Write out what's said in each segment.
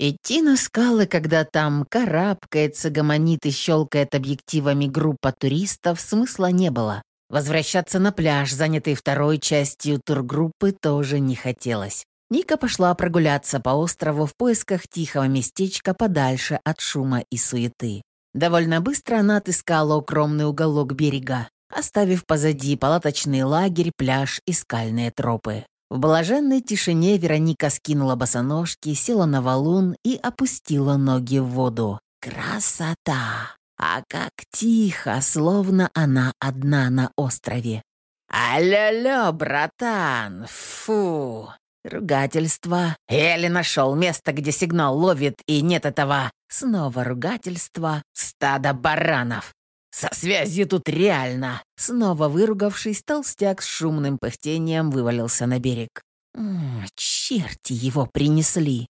Идти на скалы, когда там карабкается, гомонит и щелкает объективами группа туристов, смысла не было. Возвращаться на пляж, занятый второй частью тургруппы, тоже не хотелось. Ника пошла прогуляться по острову в поисках тихого местечка подальше от шума и суеты. Довольно быстро она отыскала укромный уголок берега, оставив позади палаточный лагерь, пляж и скальные тропы. В блаженной тишине Вероника скинула босоножки, села на валун и опустила ноги в воду. Красота! А как тихо, словно она одна на острове. «Алло-лё, братан! Фу!» Ругательство. Еле нашел место, где сигнал ловит, и нет этого. Снова ругательство. Стадо баранов. Со связью тут реально. Снова выругавшись, толстяк с шумным пыхтением вывалился на берег. «М черти его принесли.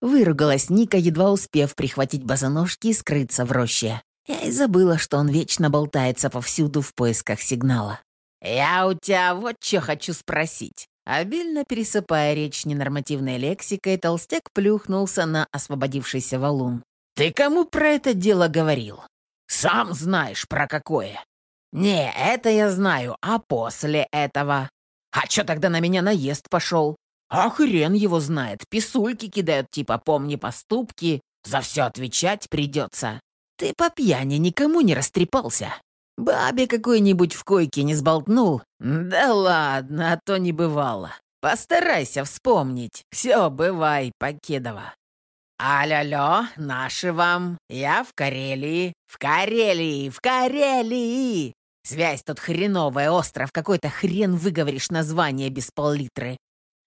Выругалась Ника, едва успев прихватить босоножки и скрыться в роще. Я и забыла, что он вечно болтается повсюду в поисках сигнала. «Я у тебя вот что хочу спросить. Обильно пересыпая речь ненормативной лексикой, толстяк плюхнулся на освободившийся валун. «Ты кому про это дело говорил? Сам знаешь, про какое. Не, это я знаю, а после этого? А чё тогда на меня наезд пошел? А хрен его знает, писульки кидают типа «помни поступки», за все отвечать придется. Ты по пьяни никому не растрепался. Бабе какой-нибудь в койке не сболтнул? Да ладно, а то не бывало. Постарайся вспомнить. Все, бывай, Покедова. Алло, наши вам. Я в Карелии. В Карелии, в Карелии. Связь тут хреновая, остров какой-то хрен выговоришь название без пол-литры.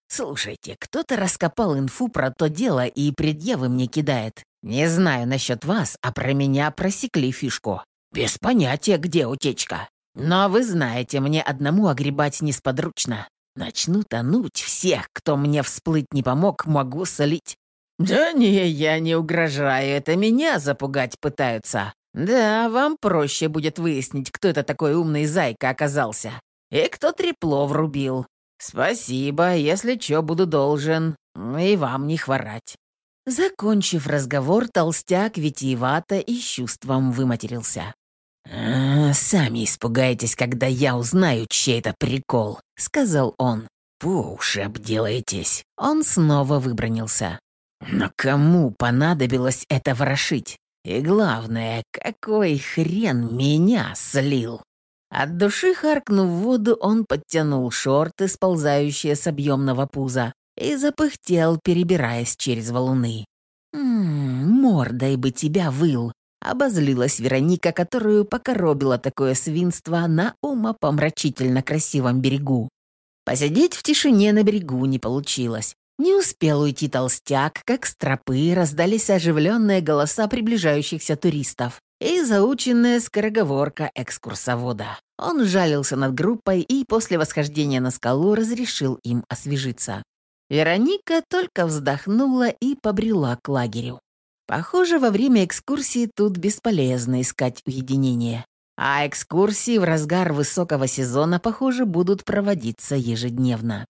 Слушайте, кто-то раскопал инфу про то дело и предъявы мне кидает. Не знаю насчет вас, а про меня просекли фишку. «Без понятия, где утечка. Но вы знаете, мне одному огребать несподручно. Начну тонуть всех, кто мне всплыть не помог, могу солить». «Да не, я не угрожаю, это меня запугать пытаются. Да, вам проще будет выяснить, кто это такой умный зайка оказался. И кто трепло врубил. Спасибо, если чё, буду должен. И вам не хворать». Закончив разговор, толстяк витиевато и чувством выматерился. «А, «Сами испугаетесь, когда я узнаю, чей это прикол», — сказал он. «По уши обделаетесь». Он снова выбронился. «Но кому понадобилось это ворошить? И главное, какой хрен меня слил?» От души харкнув воду, он подтянул шорты, сползающие с объемного пуза, и запыхтел, перебираясь через валуны. «Ммм, мордой бы тебя выл, Обозлилась Вероника, которую покоробило такое свинство на умопомрачительно красивом берегу. Посидеть в тишине на берегу не получилось. Не успел уйти толстяк, как с тропы раздались оживленные голоса приближающихся туристов и заученная скороговорка экскурсовода. Он жалился над группой и после восхождения на скалу разрешил им освежиться. Вероника только вздохнула и побрела к лагерю. Похоже, во время экскурсии тут бесполезно искать уединение. А экскурсии в разгар высокого сезона, похоже, будут проводиться ежедневно.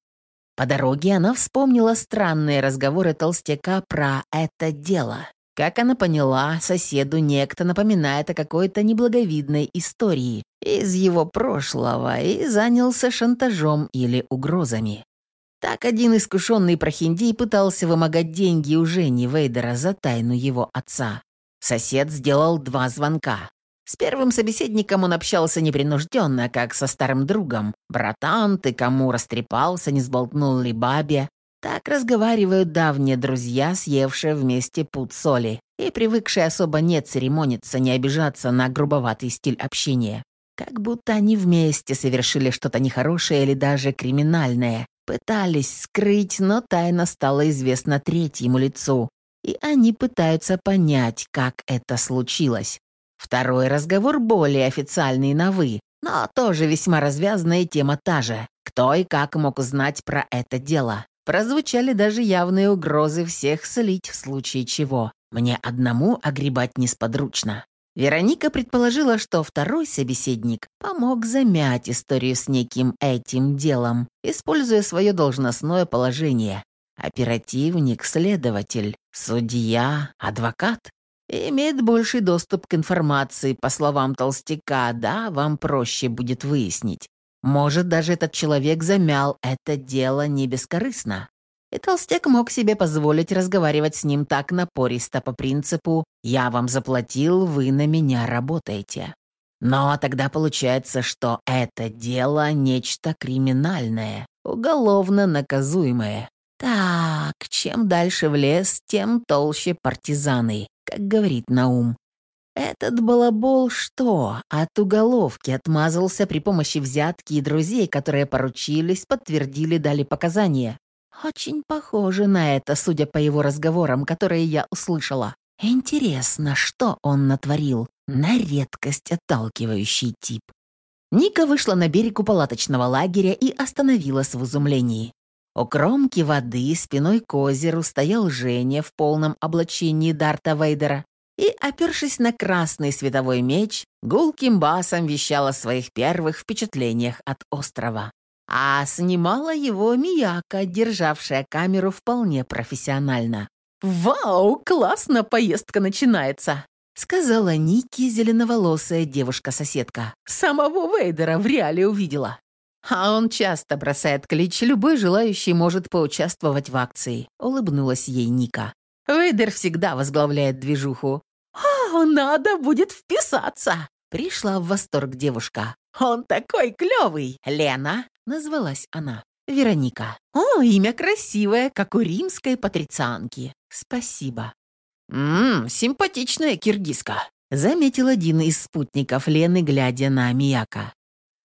По дороге она вспомнила странные разговоры толстяка про это дело. Как она поняла, соседу некто напоминает о какой-то неблаговидной истории из его прошлого и занялся шантажом или угрозами. Так один искушенный прохиндей пытался вымогать деньги у Жени Вейдера за тайну его отца. Сосед сделал два звонка. С первым собеседником он общался непринужденно, как со старым другом. «Братан, ты кому растрепался, не сболтнул ли бабе?» Так разговаривают давние друзья, съевшие вместе пуд соли и привыкшие особо не церемониться, не обижаться на грубоватый стиль общения. Как будто они вместе совершили что-то нехорошее или даже криминальное, Пытались скрыть, но тайна стала известна третьему лицу, и они пытаются понять, как это случилось. Второй разговор более официальный на «вы», но тоже весьма развязная тема та же. Кто и как мог узнать про это дело? Прозвучали даже явные угрозы всех слить в случае чего. Мне одному огребать несподручно. Вероника предположила, что второй собеседник помог замять историю с неким этим делом, используя свое должностное положение. Оперативник, следователь. Судья, адвокат? Имеет больший доступ к информации, по словам толстяка, да, вам проще будет выяснить. Может, даже этот человек замял это дело не бескорыстно. И толстяк мог себе позволить разговаривать с ним так напористо по принципу «я вам заплатил, вы на меня работаете». Но тогда получается, что это дело нечто криминальное, уголовно наказуемое. Так, чем дальше в лес, тем толще партизаны как говорит Наум. Этот балабол что, от уголовки отмазался при помощи взятки и друзей, которые поручились, подтвердили, дали показания. Очень похоже на это, судя по его разговорам, которые я услышала. Интересно, что он натворил? На редкость отталкивающий тип. Ника вышла на берег у палаточного лагеря и остановилась в изумлении. У кромки воды спиной к озеру стоял Женя в полном облачении Дарта Вейдера и, опершись на красный световой меч, гулким басом вещал о своих первых впечатлениях от острова. А снимала его Мияка, державшая камеру вполне профессионально. «Вау, классно поездка начинается!» сказала Ники, зеленоволосая девушка-соседка. «Самого Вейдера в реале увидела. А он часто бросает клич, любой желающий может поучаствовать в акции», — улыбнулась ей Ника. «Вейдер всегда возглавляет движуху». «О, надо будет вписаться!» — пришла в восторг девушка. «Он такой клевый!» «Лена!» — назвалась она. «Вероника». «О, имя красивое, как у римской патрицианки». «Спасибо». «Ммм, симпатичная киргизка», — заметил один из спутников Лены, глядя на Мияка.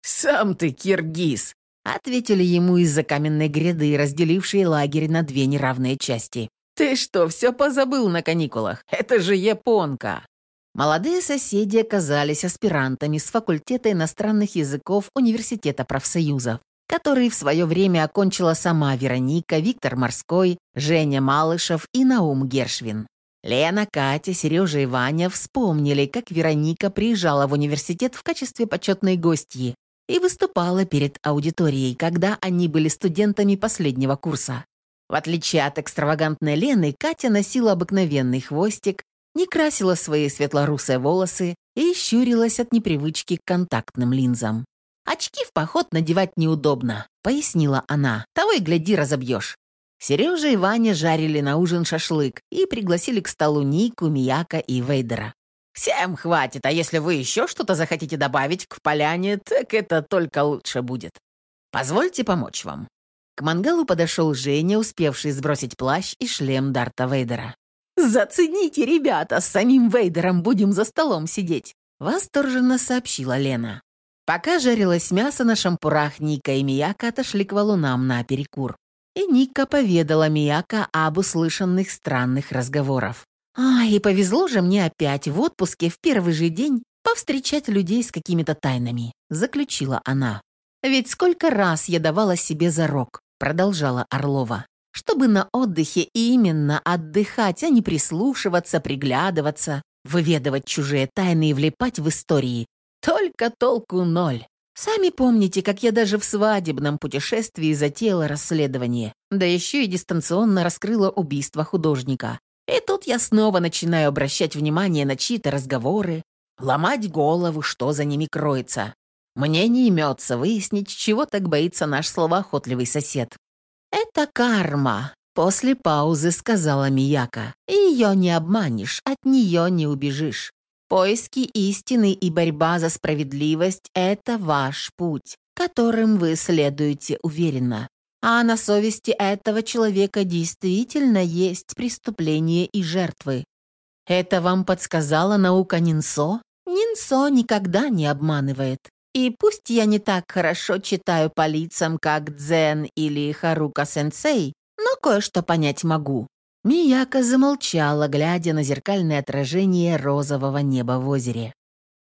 «Сам ты киргиз!» — ответили ему из-за каменной гряды, разделившей лагерь на две неравные части. «Ты что, все позабыл на каникулах? Это же японка!» Молодые соседи оказались аспирантами с факультета иностранных языков Университета профсоюзов, который в свое время окончила сама Вероника, Виктор Морской, Женя Малышев и Наум Гершвин. Лена, Катя, Сережа и Ваня вспомнили, как Вероника приезжала в университет в качестве почетной гостьи и выступала перед аудиторией, когда они были студентами последнего курса. В отличие от экстравагантной Лены, Катя носила обыкновенный хвостик, не красила свои светлорусые волосы и щурилась от непривычки к контактным линзам. «Очки в поход надевать неудобно», — пояснила она. «Того и гляди, разобьешь». Сережа и Ваня жарили на ужин шашлык и пригласили к столу Нику, Мияка и Вейдера. «Всем хватит, а если вы еще что-то захотите добавить к поляне, так это только лучше будет. Позвольте помочь вам». К мангалу подошел Женя, успевший сбросить плащ и шлем Дарта Вейдера. «Зацените, ребята, с самим Вейдером будем за столом сидеть», — восторженно сообщила Лена. Пока жарилось мясо на шампурах, Ника и Мияка отошли к валунам на перекур. И Ника поведала Мияка об услышанных странных разговорах. А, и повезло же мне опять в отпуске в первый же день повстречать людей с какими-то тайнами, заключила она. Ведь сколько раз я давала себе зарок, продолжала Орлова, чтобы на отдыхе именно отдыхать, а не прислушиваться, приглядываться, выведывать чужие тайны и влипать в истории. Только толку ноль. Сами помните, как я даже в свадебном путешествии затеяла расследование, да еще и дистанционно раскрыла убийство художника. И тут я снова начинаю обращать внимание на чьи-то разговоры, ломать голову, что за ними кроется. Мне не имется выяснить, чего так боится наш словоохотливый сосед. «Это карма», — после паузы сказала Мияка. «Ее не обманешь, от нее не убежишь. Поиски истины и борьба за справедливость — это ваш путь, которым вы следуете уверенно. А на совести этого человека действительно есть преступление и жертвы. Это вам подсказала наука Нинсо? Нинсо никогда не обманывает. И пусть я не так хорошо читаю по лицам, как Дзен или Харука-сенсей, но кое-что понять могу. Мияка замолчала, глядя на зеркальное отражение розового неба в озере.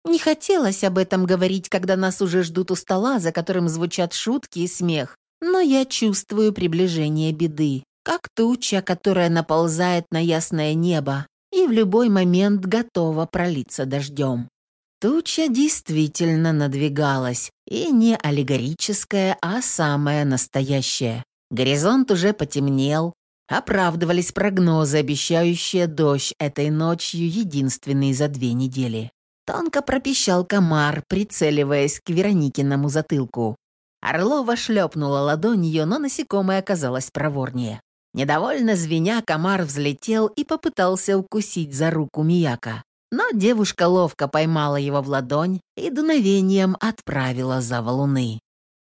Не хотелось об этом говорить, когда нас уже ждут у стола, за которым звучат шутки и смех, но я чувствую приближение беды, как туча, которая наползает на ясное небо и в любой момент готова пролиться дождем. Туча действительно надвигалась, и не аллегорическая, а самая настоящая. Горизонт уже потемнел, Оправдывались прогнозы, обещающие дождь этой ночью, единственный за две недели. Тонко пропищал комар, прицеливаясь к Вероникиному затылку. Орлова шлепнула ладонью, но насекомое оказалось проворнее. Недовольно звеня, комар взлетел и попытался укусить за руку Мияка. Но девушка ловко поймала его в ладонь и дуновением отправила за валуны.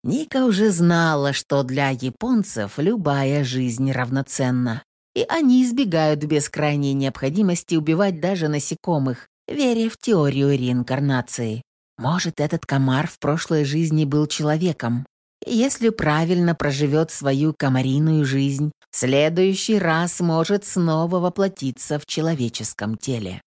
Ника уже знала, что для японцев любая жизнь равноценна, и они избегают без крайней необходимости убивать даже насекомых, веря в теорию реинкарнации. Может, этот комар в прошлой жизни был человеком, если правильно проживет свою комариную жизнь, в следующий раз может снова воплотиться в человеческом теле.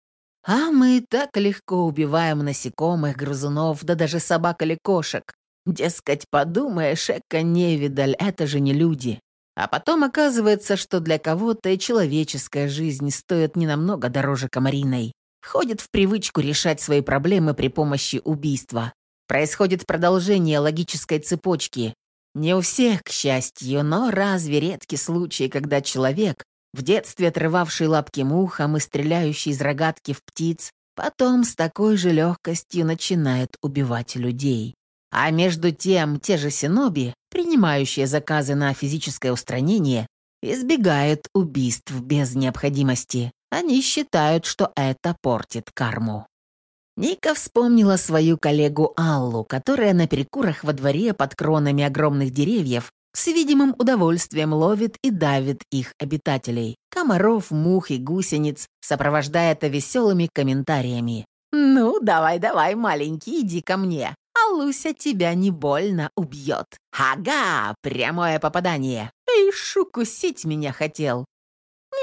А мы так легко убиваем насекомых, грызунов, да даже собак или кошек. Дескать, подумаешь, эко невидаль, это же не люди. А потом оказывается, что для кого-то и человеческая жизнь стоит не намного дороже комариной. Входит в привычку решать свои проблемы при помощи убийства. Происходит продолжение логической цепочки. Не у всех, к счастью, но разве редкий случай, когда человек, в детстве отрывавший лапки мухам и стреляющий из рогатки в птиц, потом с такой же легкостью начинает убивать людей. А между тем, те же синоби, принимающие заказы на физическое устранение, избегают убийств без необходимости. Они считают, что это портит карму. Ника вспомнила свою коллегу Аллу, которая на перекурах во дворе под кронами огромных деревьев с видимым удовольствием ловит и давит их обитателей, комаров, мух и гусениц, сопровождая это веселыми комментариями. «Ну, давай-давай, маленький, иди ко мне, а Луся тебя не больно убьет». «Ага, прямое попадание. Ишь, укусить меня хотел.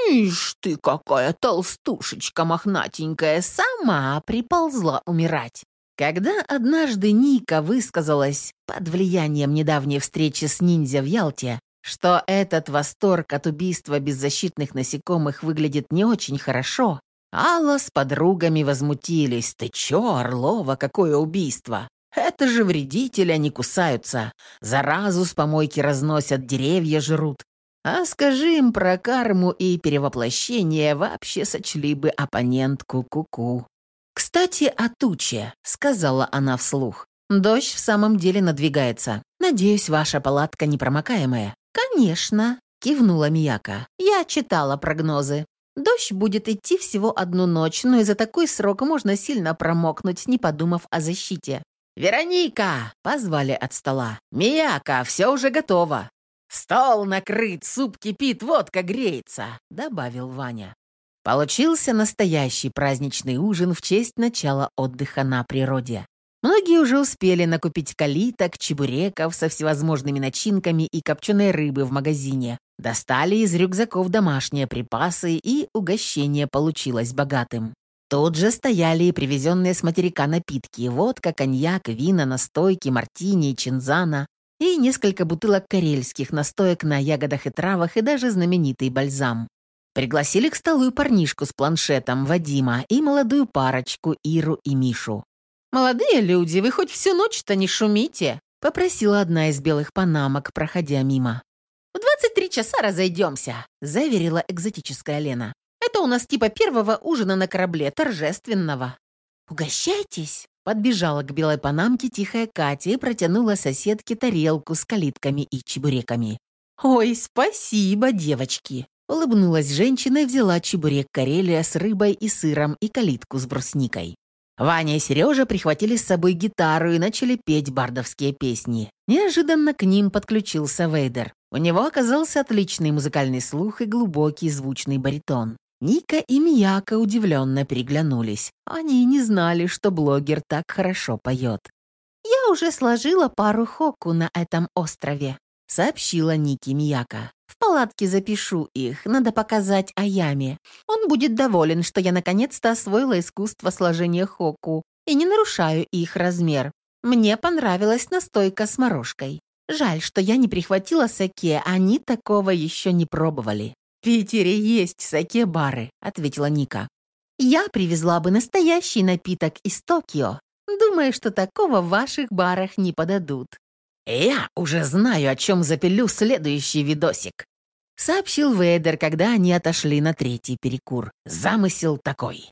«Ишь ты, какая толстушечка мохнатенькая, сама приползла умирать!» Когда однажды Ника высказалась под влиянием недавней встречи с ниндзя в Ялте, что этот восторг от убийства беззащитных насекомых выглядит не очень хорошо, Алла с подругами возмутились. «Ты чё, Орлова, какое убийство? Это же вредители, они кусаются. Заразу с помойки разносят, деревья жрут. А скажи им про карму и перевоплощение, вообще сочли бы оппонентку куку. -ку. «Кстати, о туче», — сказала она вслух. «Дождь в самом деле надвигается. Надеюсь, ваша палатка непромокаемая». «Конечно», — кивнула Мияка. «Я читала прогнозы. Дождь будет идти всего одну ночь, но и за такой срок можно сильно промокнуть, не подумав о защите». «Вероника!» — позвали от стола. «Мияка, все уже готово!» «Стол накрыт, суп кипит, водка греется», — добавил Ваня. Получился настоящий праздничный ужин в честь начала отдыха на природе. Многие уже успели накупить калиток, чебуреков со всевозможными начинками и копченой рыбы в магазине. Достали из рюкзаков домашние припасы, и угощение получилось богатым. Тут же стояли и привезенные с материка напитки – водка, коньяк, вина, настойки, мартини чинзана, и несколько бутылок карельских настоек на ягодах и травах и даже знаменитый бальзам. Пригласили к столу парнишку с планшетом Вадима и молодую парочку Иру и Мишу. «Молодые люди, вы хоть всю ночь-то не шумите?» — попросила одна из белых панамок, проходя мимо. «В 23 часа разойдемся», — заверила экзотическая Лена. «Это у нас типа первого ужина на корабле, торжественного». «Угощайтесь», Подбежала к белой панамке тихая Катя и протянула соседке тарелку с калитками и чебуреками. «Ой, спасибо, девочки!» Улыбнулась женщина и взяла чебурек Карелия с рыбой и сыром и калитку с брусникой. Ваня и Сережа прихватили с собой гитару и начали петь бардовские песни. Неожиданно к ним подключился Вейдер. У него оказался отличный музыкальный слух и глубокий звучный баритон. Ника и Мияка удивленно переглянулись. Они не знали, что блогер так хорошо поет. «Я уже сложила пару хоку на этом острове», — сообщила Ники Мияка. «В палатке запишу их, надо показать Аяме. Он будет доволен, что я наконец-то освоила искусство сложения хоку и не нарушаю их размер. Мне понравилась настойка с морожкой. Жаль, что я не прихватила саке, они такого еще не пробовали». Питере есть саке-бары», — ответила Ника. «Я привезла бы настоящий напиток из Токио. Думаю, что такого в ваших барах не подадут». «Я уже знаю, о чем запилю следующий видосик», сообщил Вейдер, когда они отошли на третий перекур. Замысел такой.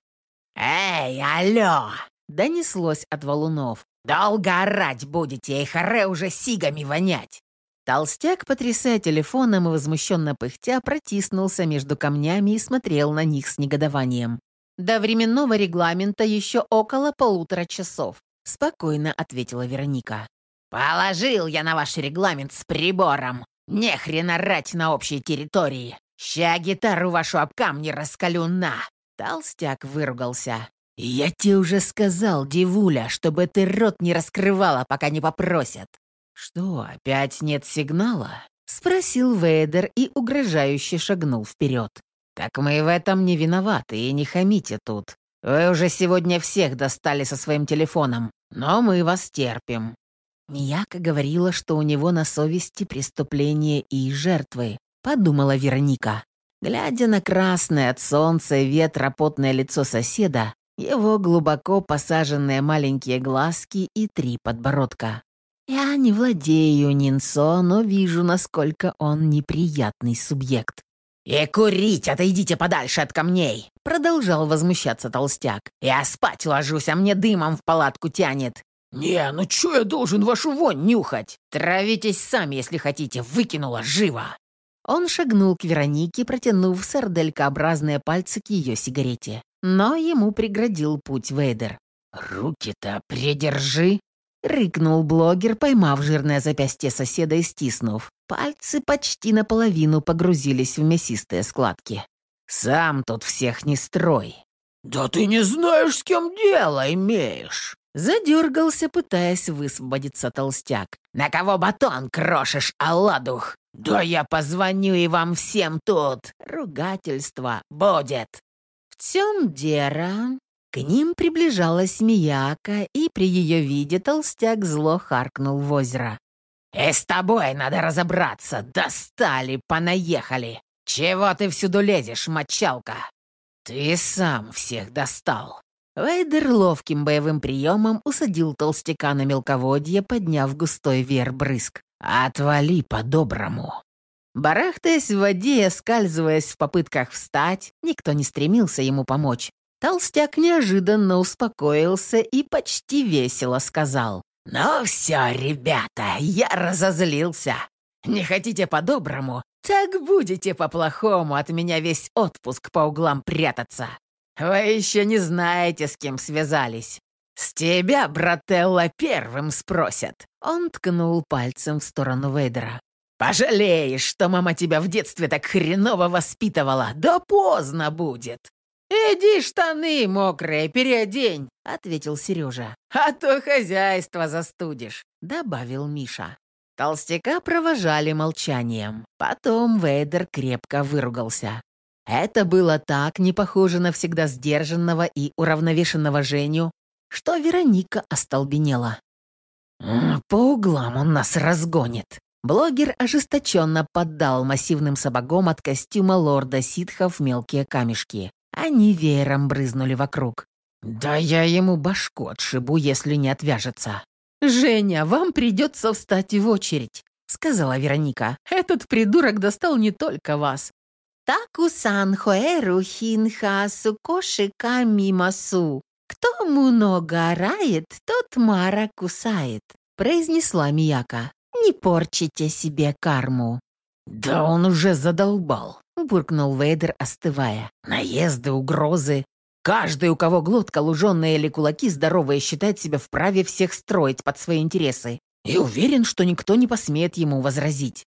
«Эй, алло!» — донеслось от валунов. «Долго орать будете, и харе уже сигами вонять!» Толстяк, потрясая телефоном и возмущенно пыхтя, протиснулся между камнями и смотрел на них с негодованием. «До временного регламента еще около полутора часов», — спокойно ответила Вероника. «Положил я на ваш регламент с прибором. Не хрен орать на общей территории. Ща гитару вашу об камни раскалю на!» Толстяк выругался. «Я тебе уже сказал, девуля, чтобы ты рот не раскрывала, пока не попросят». «Что, опять нет сигнала?» — спросил Вейдер и угрожающе шагнул вперед. «Так мы в этом не виноваты и не хамите тут. Вы уже сегодня всех достали со своим телефоном, но мы вас терпим». Мияка говорила, что у него на совести преступления и жертвы, подумала Вероника. Глядя на красное от солнца и ветра потное лицо соседа, его глубоко посаженные маленькие глазки и три подбородка. Я не владею Нинсо, но вижу, насколько он неприятный субъект. «И курить отойдите подальше от камней!» Продолжал возмущаться толстяк. «Я спать ложусь, а мне дымом в палатку тянет!» «Не, ну чё я должен вашу вонь нюхать? Травитесь сами, если хотите, выкинула живо!» Он шагнул к Веронике, протянув сарделькообразные пальцы к ее сигарете. Но ему преградил путь Вейдер. «Руки-то придержи!» — рыкнул блогер, поймав жирное запястье соседа и стиснув. Пальцы почти наполовину погрузились в мясистые складки. «Сам тут всех не строй!» «Да ты не знаешь, с кем дело имеешь!» Задергался, пытаясь высвободиться толстяк. «На кого батон крошишь, Алладух? Да я позвоню и вам всем тут! Ругательство будет!» В чем дело? К ним приближалась Мияка, и при ее виде толстяк зло харкнул в озеро. «И с тобой надо разобраться! Достали, понаехали! Чего ты всюду лезешь, мочалка?» «Ты сам всех достал!» Вейдер ловким боевым приемом усадил толстяка на мелководье, подняв густой вер брызг. «Отвали по-доброму!» Барахтаясь в воде и скальзываясь в попытках встать, никто не стремился ему помочь. Толстяк неожиданно успокоился и почти весело сказал. «Ну все, ребята, я разозлился. Не хотите по-доброму? Так будете по-плохому от меня весь отпуск по углам прятаться. Вы еще не знаете, с кем связались. С тебя, брателла, первым спросят». Он ткнул пальцем в сторону Вейдера. «Пожалеешь, что мама тебя в детстве так хреново воспитывала. Да поздно будет. «Иди штаны мокрые, переодень», — ответил Сережа. «А то хозяйство застудишь», — добавил Миша. Толстяка провожали молчанием. Потом Вейдер крепко выругался. Это было так не похоже на всегда сдержанного и уравновешенного Женю, что Вероника остолбенела. «По углам он нас разгонит». Блогер ожесточенно поддал массивным сапогом от костюма лорда ситхов мелкие камешки. Они веером брызнули вокруг. «Да я ему башку отшибу, если не отвяжется». «Женя, вам придется встать в очередь», — сказала Вероника. «Этот придурок достал не только вас». «Таку-сан хоэру хинха сукоши камимасу. Кто много орает, тот мара кусает», — произнесла Мияка. «Не порчите себе карму». «Да он уже задолбал», — буркнул Вейдер, остывая. «Наезды, угрозы. Каждый, у кого глотка луженая или кулаки здоровые, считает себя вправе всех строить под свои интересы. И уверен, что никто не посмеет ему возразить».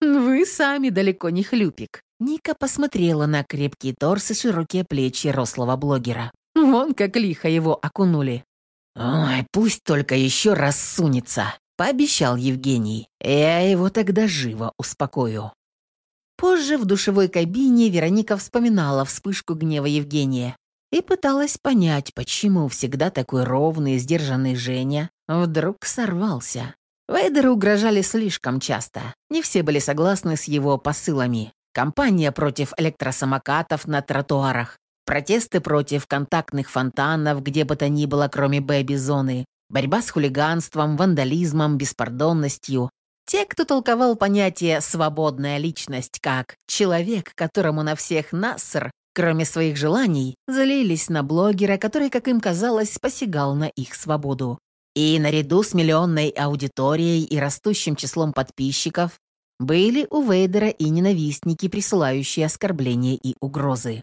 «Вы сами далеко не хлюпик». Ника посмотрела на крепкий торс и широкие плечи рослого блогера. Вон как лихо его окунули. «Ой, пусть только еще раз сунется», — пообещал Евгений. «Я его тогда живо успокою». Позже в душевой кабине Вероника вспоминала вспышку гнева Евгения и пыталась понять, почему всегда такой ровный и сдержанный Женя вдруг сорвался. Вейдеры угрожали слишком часто. Не все были согласны с его посылами. Компания против электросамокатов на тротуарах, протесты против контактных фонтанов, где бы то ни было, кроме бэби-зоны, борьба с хулиганством, вандализмом, беспардонностью, Те, кто толковал понятие «свободная личность» как «человек, которому на всех наср», кроме своих желаний, залились на блогера, который, как им казалось, посягал на их свободу. И наряду с миллионной аудиторией и растущим числом подписчиков были у Вейдера и ненавистники, присылающие оскорбления и угрозы.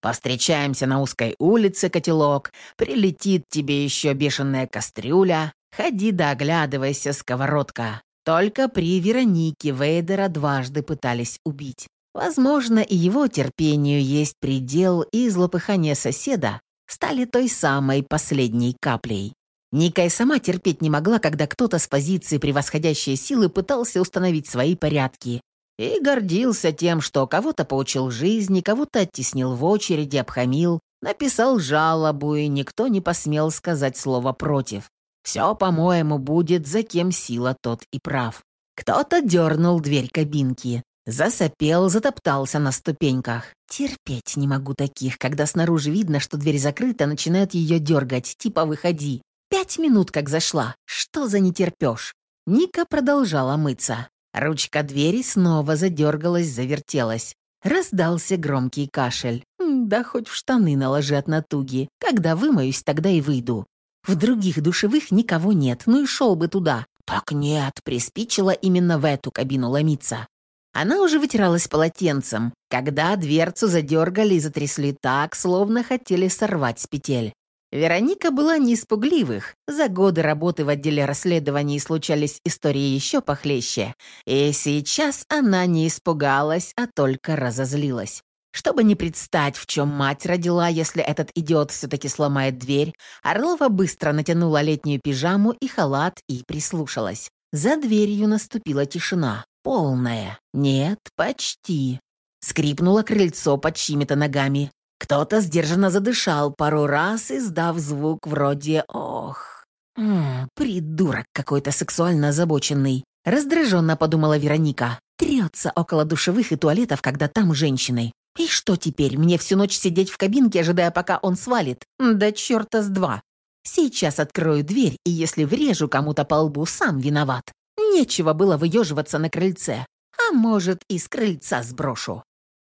«Повстречаемся на узкой улице, котелок, прилетит тебе еще бешеная кастрюля, ходи да оглядывайся, сковородка». Только при Веронике Вейдера дважды пытались убить. Возможно, и его терпению есть предел, и злопыхание соседа стали той самой последней каплей. Ника и сама терпеть не могла, когда кто-то с позиции превосходящей силы пытался установить свои порядки, и гордился тем, что кого-то поучил жизни, кого-то оттеснил в очереди, обхамил, написал жалобу, и никто не посмел сказать слово против. Все, по-моему, будет, за кем сила, тот и прав. Кто-то дернул дверь кабинки. Засопел, затоптался на ступеньках. Терпеть не могу таких, когда снаружи видно, что дверь закрыта, начинают ее дергать, типа «выходи». Пять минут как зашла. Что за нетерпешь? Ника продолжала мыться. Ручка двери снова задергалась, завертелась. Раздался громкий кашель. Да хоть в штаны наложи от натуги. Когда вымоюсь, тогда и выйду. В других душевых никого нет, ну и шел бы туда. Так нет, приспичило именно в эту кабину ломиться. Она уже вытиралась полотенцем, когда дверцу задергали и затрясли так, словно хотели сорвать с петель. Вероника была не испугливых. За годы работы в отделе расследований случались истории еще похлеще. И сейчас она не испугалась, а только разозлилась. Чтобы не предстать, в чем мать родила, если этот идиот все-таки сломает дверь, Орлова быстро натянула летнюю пижаму и халат и прислушалась. За дверью наступила тишина. Полная. Нет, почти. Скрипнуло крыльцо под чьими-то ногами. Кто-то сдержанно задышал пару раз, издав звук вроде «ох». «М -м, «Придурок какой-то сексуально озабоченный», — раздраженно подумала Вероника. «Трется около душевых и туалетов, когда там женщины. И что теперь, мне всю ночь сидеть в кабинке, ожидая, пока он свалит? Да черта с два. Сейчас открою дверь, и если врежу кому-то по лбу, сам виноват. Нечего было выеживаться на крыльце. А может, и с крыльца сброшу.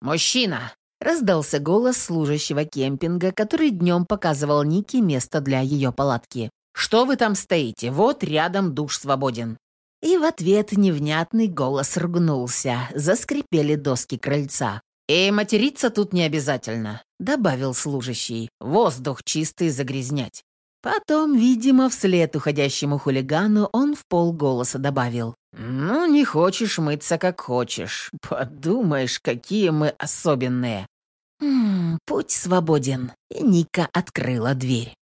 «Мужчина!» — раздался голос служащего кемпинга, который днем показывал Нике место для ее палатки. «Что вы там стоите? Вот рядом душ свободен». И в ответ невнятный голос ругнулся. Заскрипели доски крыльца. «И материться тут не обязательно», — добавил служащий. «Воздух чистый загрязнять». Потом, видимо, вслед уходящему хулигану он в полголоса добавил. «Ну, не хочешь мыться, как хочешь. Подумаешь, какие мы особенные». «М -м, «Путь свободен». Ника открыла дверь.